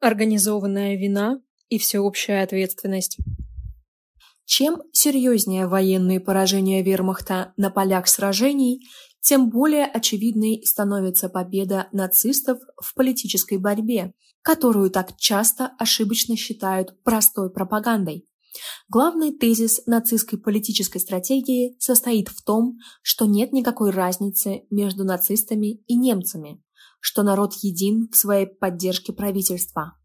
организованная вина и всеобщая ответственность. Чем серьезнее военные поражения вермахта на полях сражений, тем более очевидной становится победа нацистов в политической борьбе, которую так часто ошибочно считают простой пропагандой. Главный тезис нацистской политической стратегии состоит в том, что нет никакой разницы между нацистами и немцами, что народ един в своей поддержке правительства,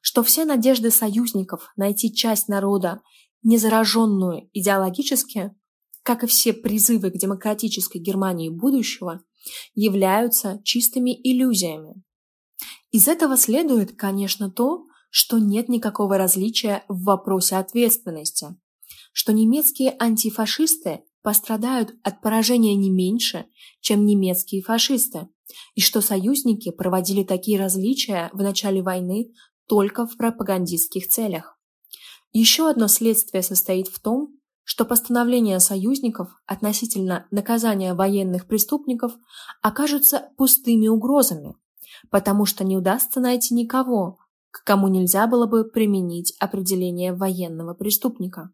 что все надежды союзников найти часть народа, не зараженную идеологически, как и все призывы к демократической Германии будущего, являются чистыми иллюзиями. Из этого следует, конечно, то, что нет никакого различия в вопросе ответственности, что немецкие антифашисты пострадают от поражения не меньше, чем немецкие фашисты, и что союзники проводили такие различия в начале войны только в пропагандистских целях. Еще одно следствие состоит в том, что постановления союзников относительно наказания военных преступников окажутся пустыми угрозами, потому что не удастся найти никого, к кому нельзя было бы применить определение военного преступника.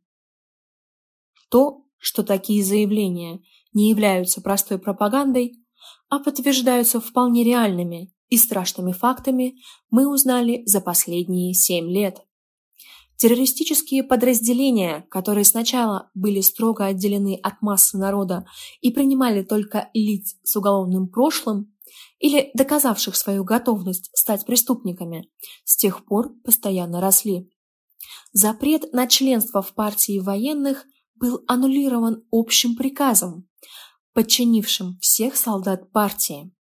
То, что такие заявления не являются простой пропагандой, а подтверждаются вполне реальными и страшными фактами, мы узнали за последние семь лет. Террористические подразделения, которые сначала были строго отделены от массы народа и принимали только лиц с уголовным прошлым или доказавших свою готовность стать преступниками, с тех пор постоянно росли. Запрет на членство в партии военных был аннулирован общим приказом, подчинившим всех солдат партии.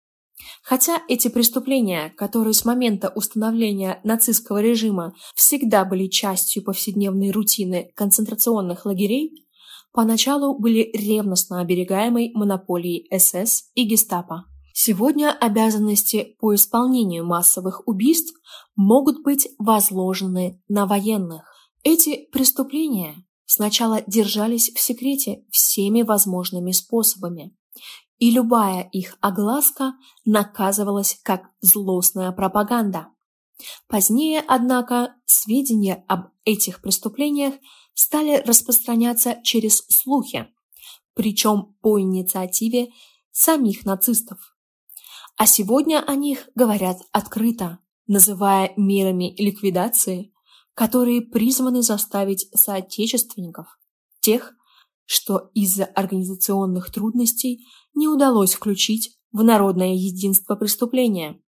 Хотя эти преступления, которые с момента установления нацистского режима всегда были частью повседневной рутины концентрационных лагерей, поначалу были ревностно оберегаемой монополией СС и гестапо. Сегодня обязанности по исполнению массовых убийств могут быть возложены на военных. Эти преступления сначала держались в секрете всеми возможными способами и любая их огласка наказывалась как злостная пропаганда. Позднее, однако, сведения об этих преступлениях стали распространяться через слухи, причем по инициативе самих нацистов. А сегодня о них говорят открыто, называя мерами ликвидации, которые призваны заставить соотечественников, тех, что из-за организационных трудностей не удалось включить в народное единство преступления,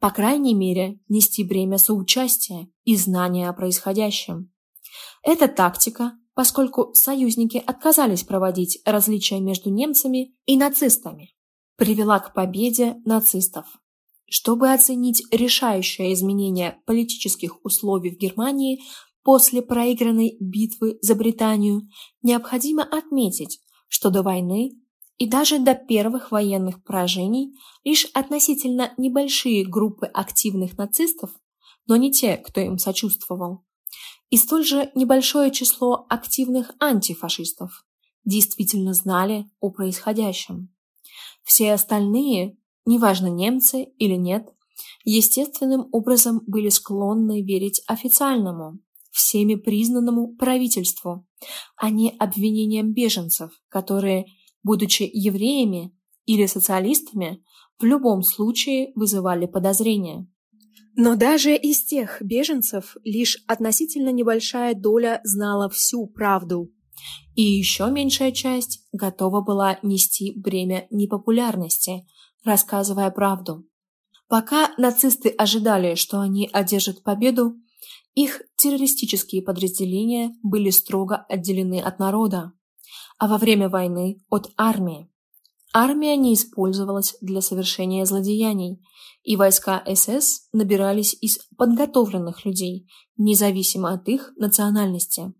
по крайней мере, нести бремя соучастия и знания о происходящем. Эта тактика, поскольку союзники отказались проводить различия между немцами и нацистами, привела к победе нацистов. Чтобы оценить решающее изменение политических условий в Германии после проигранной битвы за Британию, необходимо отметить, что до войны и даже до первых военных поражений лишь относительно небольшие группы активных нацистов, но не те, кто им сочувствовал, и столь же небольшое число активных антифашистов действительно знали о происходящем. Все остальные, неважно немцы или нет, естественным образом были склонны верить официальному, всеми признанному правительству, а не обвинениям беженцев, которые – будучи евреями или социалистами, в любом случае вызывали подозрения. Но даже из тех беженцев лишь относительно небольшая доля знала всю правду, и еще меньшая часть готова была нести бремя непопулярности, рассказывая правду. Пока нацисты ожидали, что они одержат победу, их террористические подразделения были строго отделены от народа а во время войны от армии. Армия не использовалась для совершения злодеяний, и войска СС набирались из подготовленных людей, независимо от их национальности.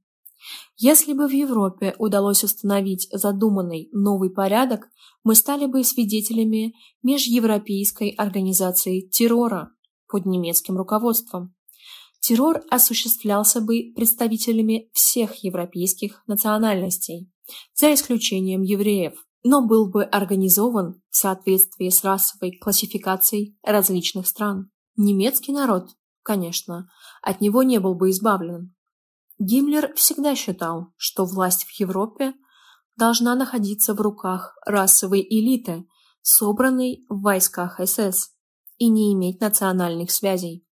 Если бы в Европе удалось установить задуманный новый порядок, мы стали бы свидетелями межевропейской организации террора под немецким руководством. Террор осуществлялся бы представителями всех европейских национальностей за исключением евреев, но был бы организован в соответствии с расовой классификацией различных стран. Немецкий народ конечно, от него не был бы избавлен. Гиммлер всегда считал, что власть в Европе должна находиться в руках расовой элиты, собранной в войсках СС, и не иметь национальных связей.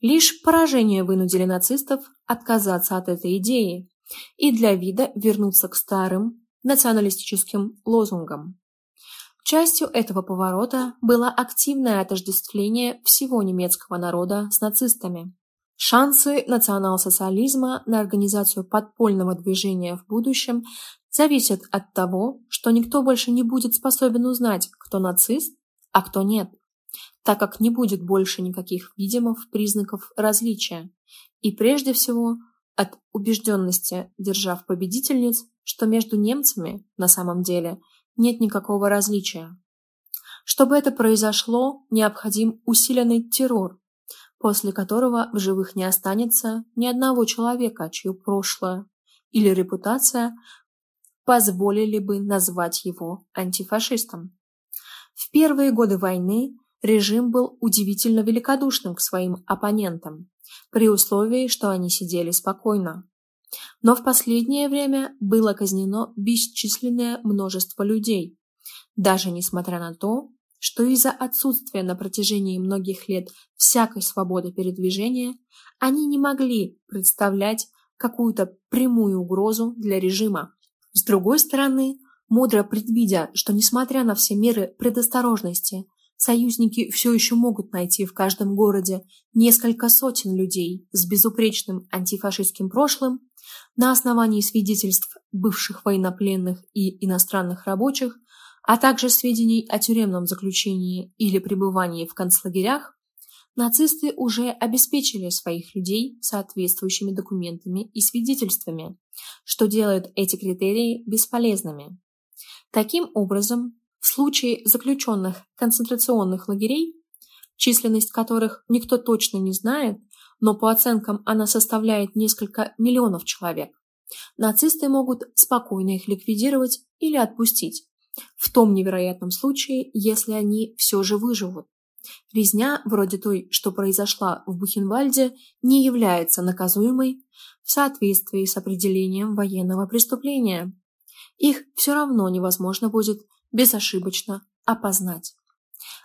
Лишь поражение вынудили нацистов отказаться от этой идеи и для вида вернуться к старым националистическим лозунгам. Частью этого поворота было активное отождествление всего немецкого народа с нацистами. Шансы национал-социализма на организацию подпольного движения в будущем зависят от того, что никто больше не будет способен узнать, кто нацист, а кто нет, так как не будет больше никаких видимых признаков различия, и прежде всего от убежденности держав-победительниц, что между немцами на самом деле нет никакого различия. Чтобы это произошло, необходим усиленный террор, после которого в живых не останется ни одного человека, чье прошлое или репутация позволили бы назвать его антифашистом. В первые годы войны режим был удивительно великодушным к своим оппонентам, при условии, что они сидели спокойно. Но в последнее время было казнено бесчисленное множество людей, даже несмотря на то, что из-за отсутствия на протяжении многих лет всякой свободы передвижения они не могли представлять какую-то прямую угрозу для режима. С другой стороны, мудро предвидя, что несмотря на все меры предосторожности, союзники все еще могут найти в каждом городе несколько сотен людей с безупречным антифашистским прошлым, на основании свидетельств бывших военнопленных и иностранных рабочих а также сведений о тюремном заключении или пребывании в концлагерях, нацисты уже обеспечили своих людей соответствующими документами и свидетельствами, что делает эти критерии бесполезными. Таким образом, в случае заключенных концентрационных лагерей, численность которых никто точно не знает, но по оценкам она составляет несколько миллионов человек, нацисты могут спокойно их ликвидировать или отпустить, в том невероятном случае, если они все же выживут. Резня, вроде той, что произошла в Бухенвальде, не является наказуемой в соответствии с определением военного преступления. Их все равно невозможно будет безошибочно опознать.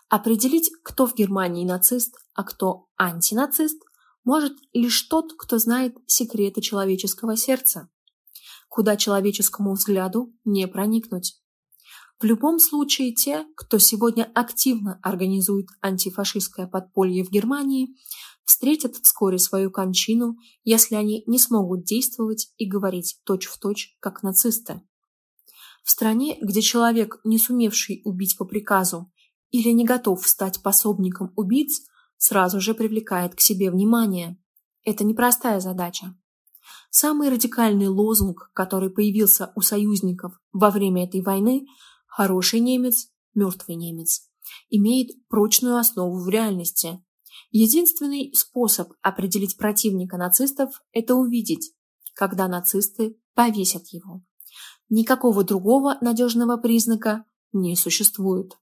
Определить, кто в Германии нацист, а кто антинацист, может лишь тот, кто знает секреты человеческого сердца, куда человеческому взгляду не проникнуть. В любом случае, те, кто сегодня активно организует антифашистское подполье в Германии, встретят вскоре свою кончину, если они не смогут действовать и говорить точь-в-точь, точь, как нацисты. В стране, где человек, не сумевший убить по приказу или не готов стать пособником убийц, сразу же привлекает к себе внимание. Это непростая задача. Самый радикальный лозунг, который появился у союзников во время этой войны – Хороший немец, мертвый немец, имеет прочную основу в реальности. Единственный способ определить противника нацистов – это увидеть, когда нацисты повесят его. Никакого другого надежного признака не существует.